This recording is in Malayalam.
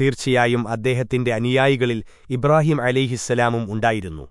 തീർച്ചയായും അദ്ദേഹത്തിന്റെ അനുയായികളിൽ ഇബ്രാഹിം അലിഹിസ്സലാമും ഉണ്ടായിരുന്നു.